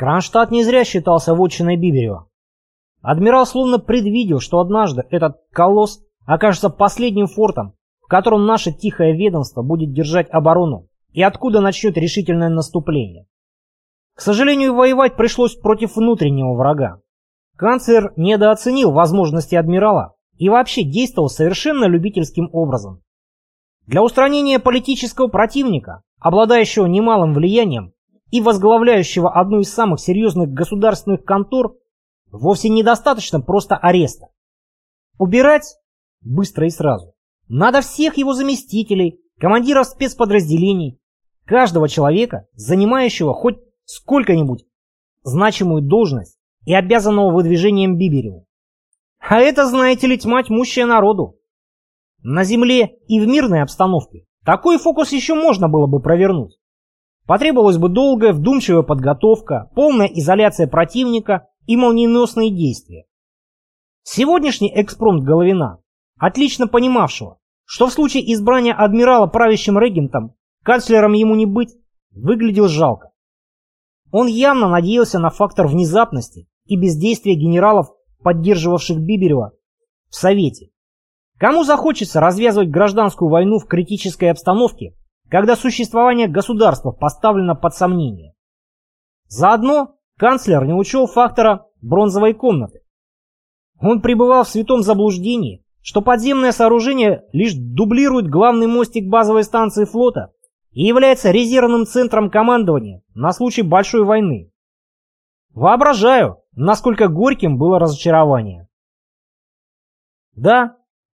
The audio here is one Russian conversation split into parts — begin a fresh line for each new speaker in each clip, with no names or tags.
Кронштадт не зря считался вотчиной Биберева. Адмирал словно предвидел, что однажды этот колосс окажется последним фортом, в котором наше тихое ведомство будет держать оборону и откуда начнет решительное наступление. К сожалению, воевать пришлось против внутреннего врага. Канцлер недооценил возможности адмирала и вообще действовал совершенно любительским образом. Для устранения политического противника, обладающего немалым влиянием и возглавляющего одну из самых серьезных государственных контор, вовсе недостаточно просто ареста. Убирать быстро и сразу. Надо всех его заместителей, командиров спецподразделений, каждого человека, занимающего хоть сколько-нибудь значимую должность и обязанного выдвижением Бибереву. А это, знаете ли, тьма тьмущая народу. На земле и в мирной обстановке такой фокус еще можно было бы провернуть. Потребовалась бы долгая вдумчивая подготовка, полная изоляция противника и молниеносные действия. Сегодняшний экспромт Головина, отлично понимавшего, что в случае избрания адмирала правящим регентом, канцлером ему не быть, выглядел жалко. Он явно надеялся на фактор внезапности и бездействия генералов, поддерживавших Биберева в Совете. Кому захочется развязывать гражданскую войну в критической обстановке, когда существование государства поставлено под сомнение? Заодно канцлер не учел фактора бронзовой комнаты. Он пребывал в святом заблуждении, что подземное сооружение лишь дублирует главный мостик базовой станции флота и является резервным центром командования на случай большой войны. Воображаю, насколько горьким было разочарование. Да,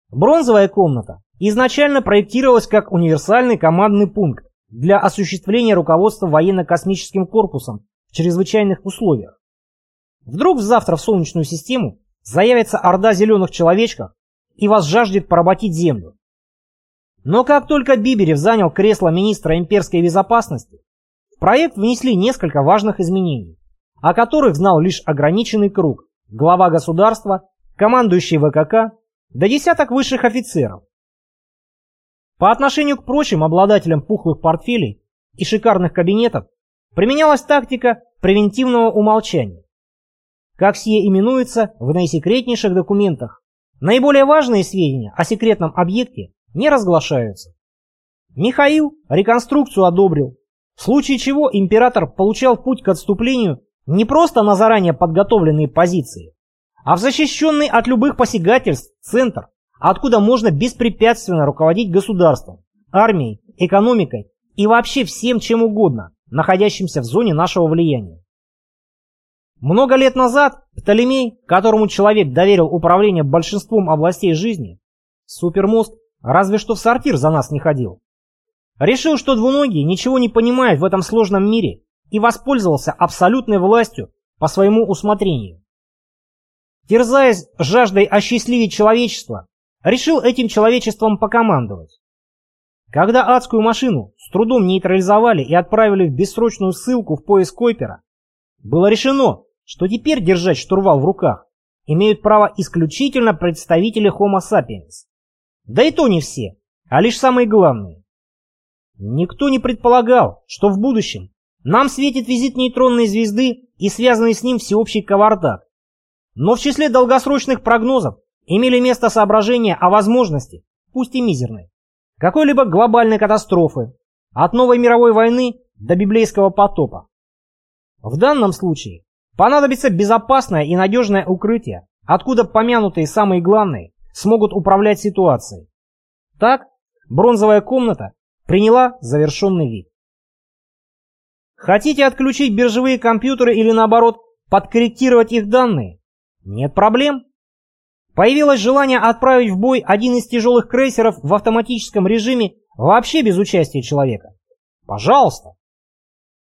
бронзовая комната изначально проектировалась как универсальный командный пункт для осуществления руководства военно-космическим корпусом в чрезвычайных условиях. Вдруг завтра в Солнечную систему заявится орда зеленых человечков и вас жаждет поработить землю. Но как только Биберев занял кресло министра имперской безопасности, в проект внесли несколько важных изменений, о которых знал лишь ограниченный круг, глава государства, командующий ВКК, да десяток высших офицеров. По отношению к прочим обладателям пухлых портфелей и шикарных кабинетов применялась тактика превентивного умолчания. Как сие именуется в наисекретнейших документах, наиболее важные сведения о секретном объекте не разглашаются. Михаил реконструкцию одобрил, в случае чего император получал путь к отступлению не просто на заранее подготовленные позиции, а в защищенный от любых посягательств центр, откуда можно беспрепятственно руководить государством, армией, экономикой и вообще всем чем угодно, находящимся в зоне нашего влияния. Много лет назад Птолемей, которому человек доверил управление большинством областей жизни, супермозг Разве что в сортир за нас не ходил. Решил, что двуногий ничего не понимает в этом сложном мире и воспользовался абсолютной властью по своему усмотрению. Терзаясь жаждой осчастливить человечество, решил этим человечеством покомандовать. Когда адскую машину с трудом нейтрализовали и отправили в бессрочную ссылку в поиск Койпера, было решено, что теперь держать штурвал в руках имеют право исключительно представители Homo sapiens. Да и то не все, а лишь самые главные. Никто не предполагал, что в будущем нам светит визит нейтронной звезды и связанный с ним всеобщий кавардак. Но в числе долгосрочных прогнозов имели место соображения о возможности, пусть и мизерной, какой-либо глобальной катастрофы, от новой мировой войны до библейского потопа. В данном случае понадобится безопасное и надежное укрытие, откуда помянутые самые главные смогут управлять ситуацией. Так, бронзовая комната приняла завершенный вид. Хотите отключить биржевые компьютеры или наоборот подкорректировать их данные? Нет проблем. Появилось желание отправить в бой один из тяжелых крейсеров в автоматическом режиме вообще без участия человека. Пожалуйста.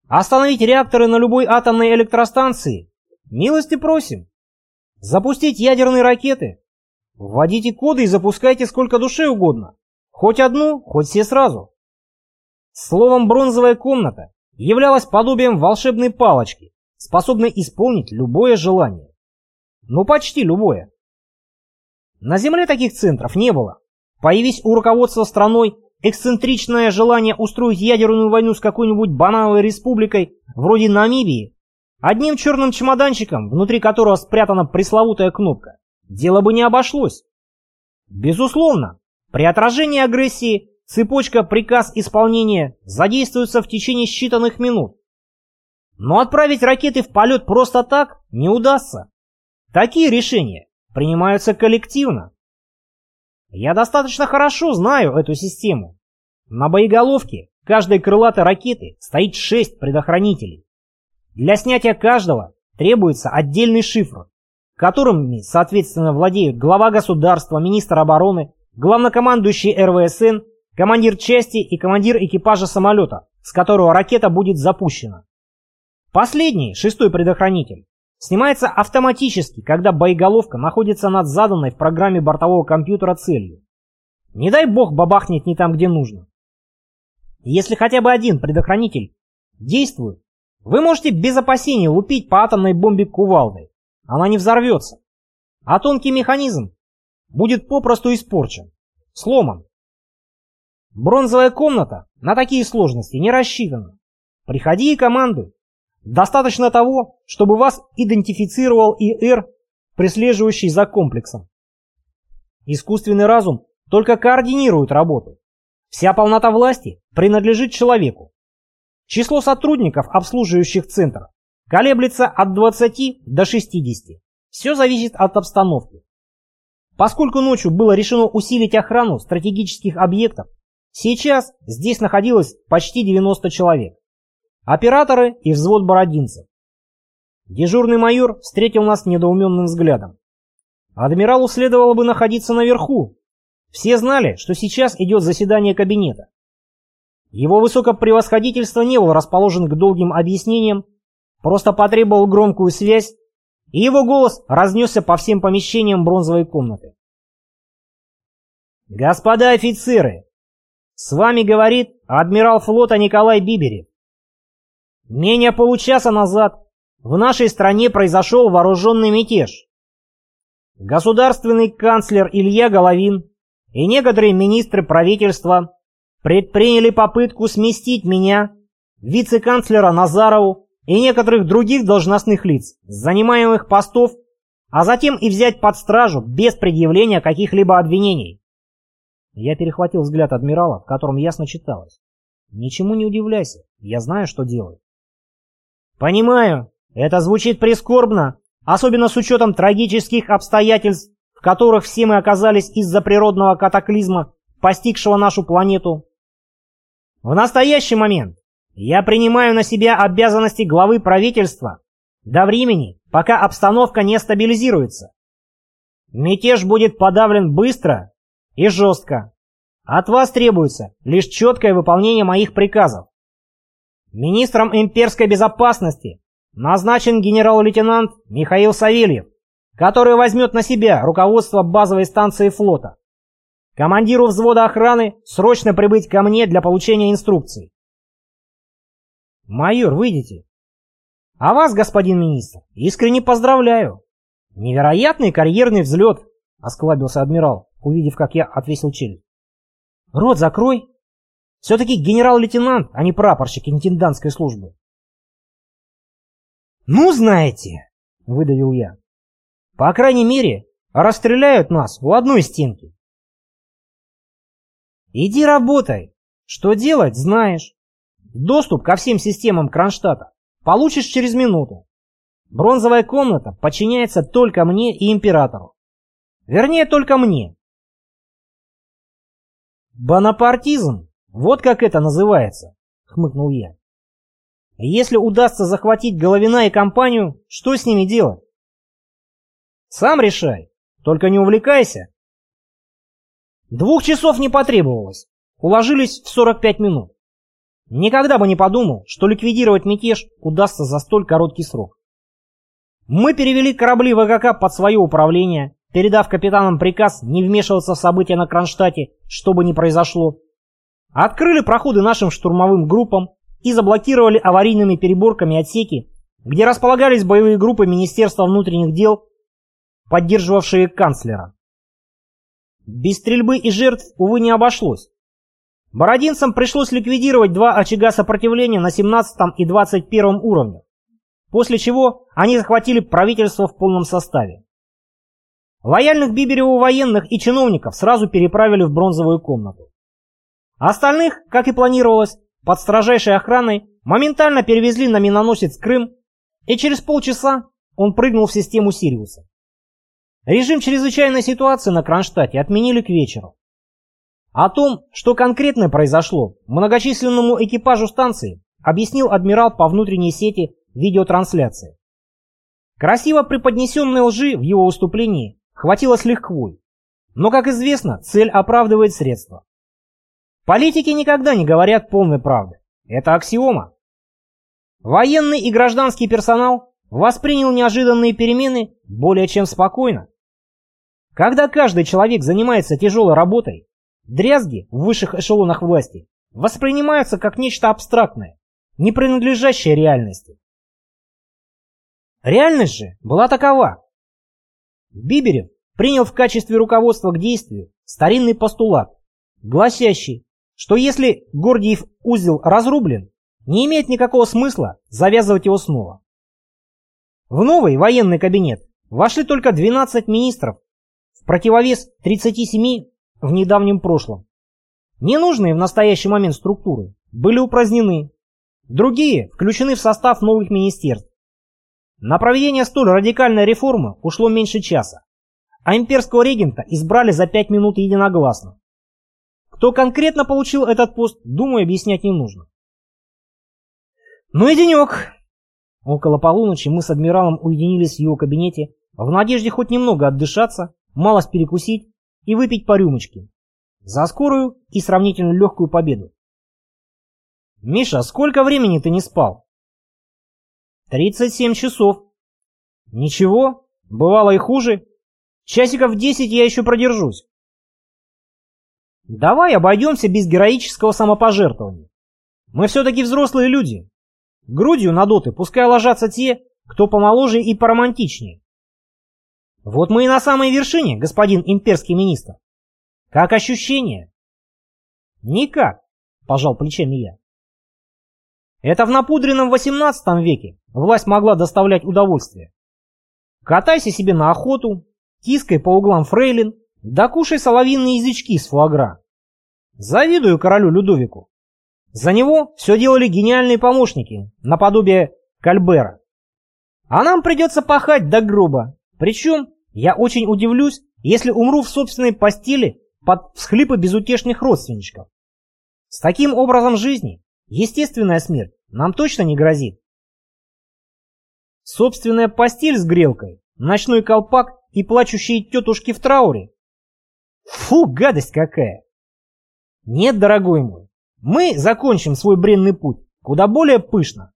Остановить реакторы на любой атомной электростанции? Милости просим. Запустить ядерные ракеты? Вводите коды и запускайте сколько душе угодно. Хоть одну, хоть все сразу. Словом, бронзовая комната являлась подобием волшебной палочки, способной исполнить любое желание. Ну, почти любое. На Земле таких центров не было. Появись у руководства страной эксцентричное желание устроить ядерную войну с какой-нибудь банановой республикой вроде Намибии, Одним черным чемоданчиком, внутри которого спрятана пресловутая кнопка, дело бы не обошлось. Безусловно, при отражении агрессии цепочка приказ-исполнение задействуется в течение считанных минут. Но отправить ракеты в полет просто так не удастся. Такие решения принимаются коллективно. Я достаточно хорошо знаю эту систему. На боеголовке каждой крылатой ракеты стоит шесть предохранителей. Для снятия каждого требуется отдельный шифр, которым, соответственно, владеют глава государства, министр обороны, главнокомандующий РВСН, командир части и командир экипажа самолета, с которого ракета будет запущена. Последний, шестой предохранитель, снимается автоматически, когда боеголовка находится над заданной в программе бортового компьютера целью. Не дай бог бабахнет не там, где нужно. Если хотя бы один предохранитель действует, вы можете без опасений лупить по атомной бомбе кувалдой. Она не взорвется. А тонкий механизм будет попросту испорчен, сломан. Бронзовая комната на такие сложности не рассчитана. Приходи и командуй. Достаточно того, чтобы вас идентифицировал ИР, прислеживающий за комплексом. Искусственный разум только координирует работу. Вся полнота власти принадлежит человеку. Число сотрудников, обслуживающих центр, колеблется от 20 до 60. Все зависит от обстановки. Поскольку ночью было решено усилить охрану стратегических объектов, сейчас здесь находилось почти 90 человек операторы и взвод бородинцев. Дежурный майор встретил нас недоуменным взглядом. Адмиралу следовало бы находиться наверху. Все знали, что сейчас идет заседание кабинета. Его высокопревосходительство не был расположен к долгим объяснениям, просто потребовал громкую связь, и его голос разнесся по всем помещениям бронзовой комнаты. «Господа офицеры, с вами говорит адмирал флота Николай Биберев. Менее получаса назад в нашей стране произошел вооруженный мятеж. Государственный канцлер Илья Головин и некоторые министры правительства предприняли попытку сместить меня, вице-канцлера Назарову и некоторых других должностных лиц с занимаемых постов, а затем и взять под стражу без предъявления каких-либо обвинений. Я перехватил взгляд адмирала, в котором ясно читалось. Ничему не удивляйся, я знаю, что делаю. Понимаю, это звучит прискорбно, особенно с учетом трагических обстоятельств, в которых все мы оказались из-за природного катаклизма, постигшего нашу планету. В настоящий момент я принимаю на себя обязанности главы правительства до времени, пока обстановка не стабилизируется. Мятеж будет подавлен быстро и жестко. От вас требуется лишь четкое выполнение моих приказов. Министром имперской безопасности назначен генерал-лейтенант Михаил Савельев, который возьмет на себя руководство базовой станции флота. Командиру взвода охраны срочно прибыть ко мне для получения инструкций. Майор, выйдите. А вас, господин министр, искренне поздравляю. Невероятный карьерный взлет, осклабился адмирал, увидев, как я отвесил челюсть. Рот закрой. Все-таки генерал-лейтенант, а не прапорщик интендантской службы. «Ну, знаете», — выдавил я, — «по крайней мере, расстреляют нас у одной стенки». «Иди работай. Что делать, знаешь. Доступ ко всем системам Кронштадта получишь через минуту. Бронзовая комната подчиняется только мне и императору. Вернее, только мне. Бонапартизм «Вот как это называется», — хмыкнул я. «Если удастся захватить Головина и компанию, что с ними делать?» «Сам решай, только не увлекайся». Двух часов не потребовалось, уложились в 45 минут. Никогда бы не подумал, что ликвидировать мятеж удастся за столь короткий срок. Мы перевели корабли ВКК под свое управление, передав капитанам приказ не вмешиваться в события на Кронштадте, что бы ни произошло, Открыли проходы нашим штурмовым группам и заблокировали аварийными переборками отсеки, где располагались боевые группы Министерства внутренних дел, поддерживавшие канцлера. Без стрельбы и жертв, увы, не обошлось. Бородинцам пришлось ликвидировать два очага сопротивления на 17 и 21 уровнях. после чего они захватили правительство в полном составе. Лояльных Бибереву военных и чиновников сразу переправили в бронзовую комнату. Остальных, как и планировалось, под строжайшей охраной моментально перевезли на миноносец Крым, и через полчаса он прыгнул в систему Сириуса. Режим чрезвычайной ситуации на Кронштадте отменили к вечеру. О том, что конкретно произошло, многочисленному экипажу станции объяснил адмирал по внутренней сети видеотрансляции. Красиво преподнесенной лжи в его выступлении хватило с лихвой. Но, как известно, цель оправдывает средства. Политики никогда не говорят полной правды. Это аксиома. Военный и гражданский персонал воспринял неожиданные перемены более чем спокойно. Когда каждый человек занимается тяжелой работой, дрязги в высших эшелонах власти воспринимаются как нечто абстрактное, не принадлежащее реальности. Реальность же была такова. Биберев принял в качестве руководства к действию старинный постулат, гласящий, что если Гордиев узел разрублен, не имеет никакого смысла завязывать его снова. В новый военный кабинет вошли только 12 министров, в противовес 37 в недавнем прошлом. Ненужные в настоящий момент структуры были упразднены, другие включены в состав новых министерств. На проведение столь радикальной реформы ушло меньше часа, а имперского регента избрали за 5 минут единогласно. Кто конкретно получил этот пост, думаю, объяснять не нужно. Ну и денек. Около полуночи мы с адмиралом уединились в его кабинете в надежде хоть немного отдышаться, малость перекусить и выпить по рюмочке. За скорую и сравнительно легкую победу. «Миша, сколько времени ты не спал?» «Тридцать семь часов». «Ничего, бывало и хуже. Часиков десять я еще продержусь». Давай обойдемся без героического самопожертвования. Мы все-таки взрослые люди. Грудью надуты пускай ложатся те, кто помоложе и поромантичнее. Вот мы и на самой вершине, господин имперский министр. Как ощущение? Никак, пожал плечами я. Это в напудренном 18 веке власть могла доставлять удовольствие. Катайся себе на охоту, тискай по углам фрейлин, да кушай соловьиные язычки с фуагра. Завидую королю Людовику. За него все делали гениальные помощники, наподобие Кальбера. А нам придется пахать до гроба. Причем я очень удивлюсь, если умру в собственной постели под всхлипы безутешных родственничков. С таким образом жизни естественная смерть нам точно не грозит. Собственная постель с грелкой, ночной колпак и плачущие тетушки в трауре Фу, гадость какая! Нет, дорогой мой, мы закончим свой бренный путь куда более пышно.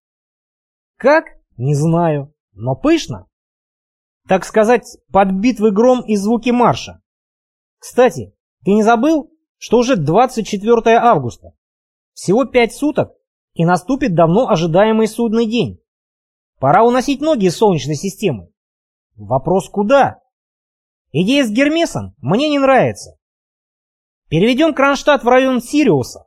Как? Не знаю, но пышно. Так сказать, под битвы гром и звуки марша. Кстати, ты не забыл, что уже 24 августа? Всего пять суток, и наступит давно ожидаемый судный день. Пора уносить ноги из Солнечной системы. Вопрос куда? Идея с Гермесом мне не нравится. Переведем Кронштадт в район Сириуса.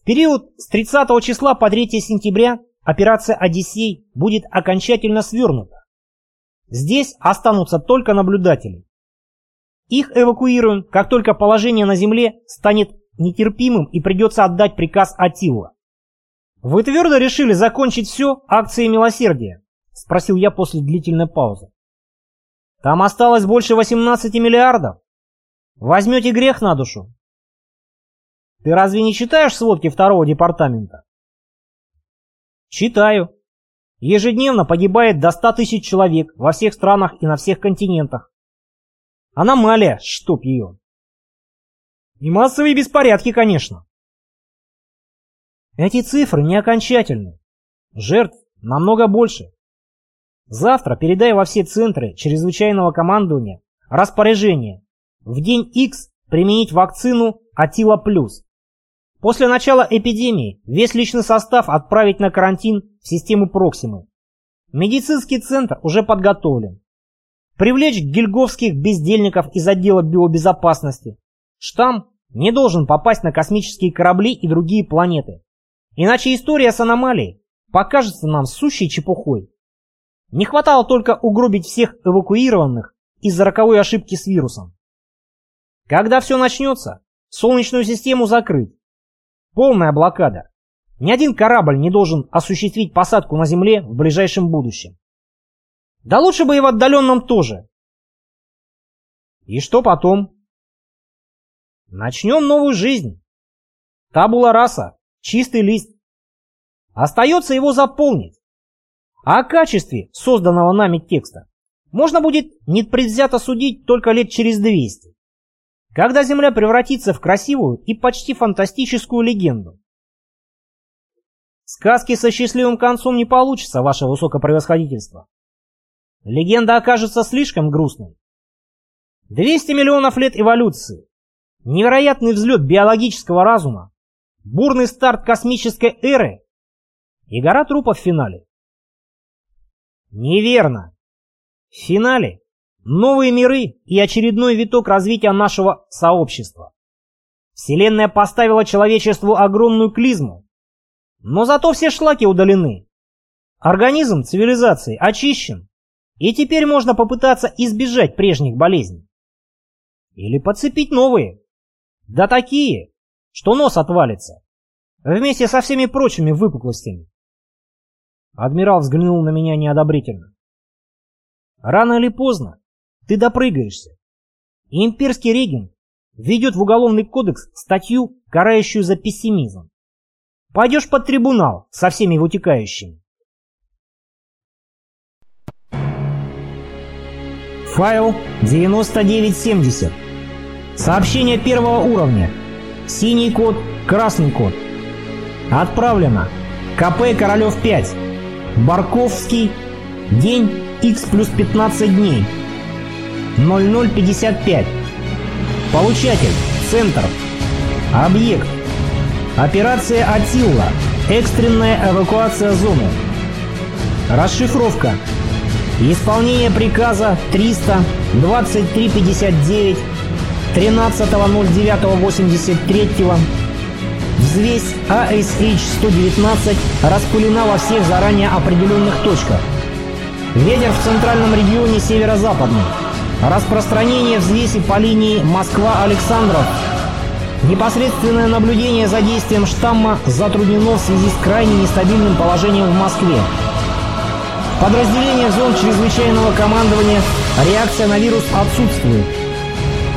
В период с 30 числа по 3 сентября операция «Одиссей» будет окончательно свернута. Здесь останутся только наблюдатели. Их эвакуируем, как только положение на земле станет нетерпимым и придется отдать приказ Атилла. «Вы твердо решили закончить все акцией милосердия?» – спросил я после длительной паузы. Там осталось больше 18 миллиардов. Возьмете грех на душу. Ты разве не читаешь сводки второго департамента? Читаю. Ежедневно погибает до 100 тысяч человек во всех странах и на всех континентах. Аномалия, чтоб ее. И массовые беспорядки, конечно. Эти цифры не окончательны. Жертв намного больше. Завтра передай во все центры чрезвычайного командования распоряжение в день X применить вакцину Атила Плюс. После начала эпидемии весь личный состав отправить на карантин в систему Проксимы. Медицинский центр уже подготовлен. Привлечь гильговских бездельников из отдела биобезопасности. Штамм не должен попасть на космические корабли и другие планеты. Иначе история с аномалией покажется нам сущей чепухой. Не хватало только угробить всех эвакуированных из-за роковой ошибки с вирусом. Когда все начнется, Солнечную систему закрыть. Полная блокада. Ни один корабль не должен осуществить посадку на Земле в ближайшем будущем. Да лучше бы и в отдаленном тоже. И что потом? Начнем новую жизнь. Табула раса, чистый лист. Остается его заполнить. А о качестве созданного нами текста можно будет непредвзято судить только лет через 200, когда Земля превратится в красивую и почти фантастическую легенду. Сказки со счастливым концом не получится, ваше высокопревосходительство. Легенда окажется слишком грустной. 200 миллионов лет эволюции, невероятный взлет биологического разума, бурный старт космической эры и гора трупов в финале. Неверно. В финале новые миры и очередной виток развития нашего сообщества. Вселенная поставила человечеству огромную клизму, но зато все шлаки удалены. Организм цивилизации очищен, и теперь можно попытаться избежать прежних болезней. Или подцепить новые. Да такие, что нос отвалится. Вместе со всеми прочими выпуклостями. Адмирал взглянул на меня неодобрительно. Рано или поздно ты допрыгаешься. Имперский регент введет в уголовный кодекс статью, карающую за пессимизм. Пойдешь под трибунал со всеми вытекающими. Файл 9970. Сообщение первого уровня. Синий код, красный код. Отправлено. КП Королев 5. Барковский. День X плюс 15 дней. 0055. Получатель. Центр. Объект. Операция «Атилла». Экстренная эвакуация зоны. Расшифровка. Исполнение приказа 300 2359 13.09.83 Взвесь ASH-119 распылена во всех заранее определенных точках. Ветер в центральном регионе северо-западный. Распространение взвеси по линии Москва-Александров. Непосредственное наблюдение за действием штамма затруднено в связи с крайне нестабильным положением в Москве. Подразделение зон чрезвычайного командования реакция на вирус отсутствует.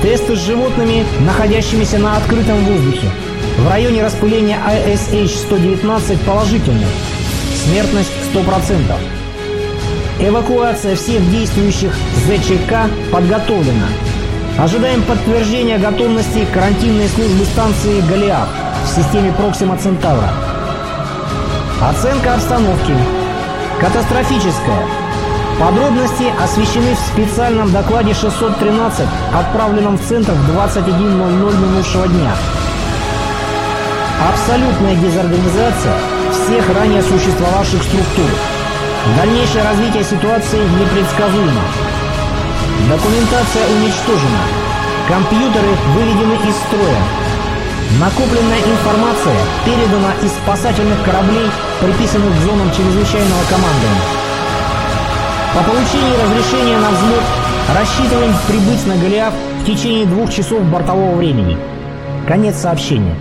Тесты с животными, находящимися на открытом воздухе. В районе распыления ISH-119 положительны. Смертность 100%. Эвакуация всех действующих ЗЧК подготовлена. Ожидаем подтверждения готовности карантинной службы станции «Голиаф» в системе Проксима Центавра. Оценка обстановки. Катастрофическая. Подробности освещены в специальном докладе 613, отправленном в Центр в 21.00 минувшего дня. Абсолютная дезорганизация всех ранее существовавших структур. Дальнейшее развитие ситуации непредсказуемо. Документация уничтожена. Компьютеры выведены из строя. Накопленная информация передана из спасательных кораблей, приписанных к зонам чрезвычайного командования. По получении разрешения на взлет рассчитываем прибыть на Голиаф в течение двух часов бортового времени. Конец сообщения.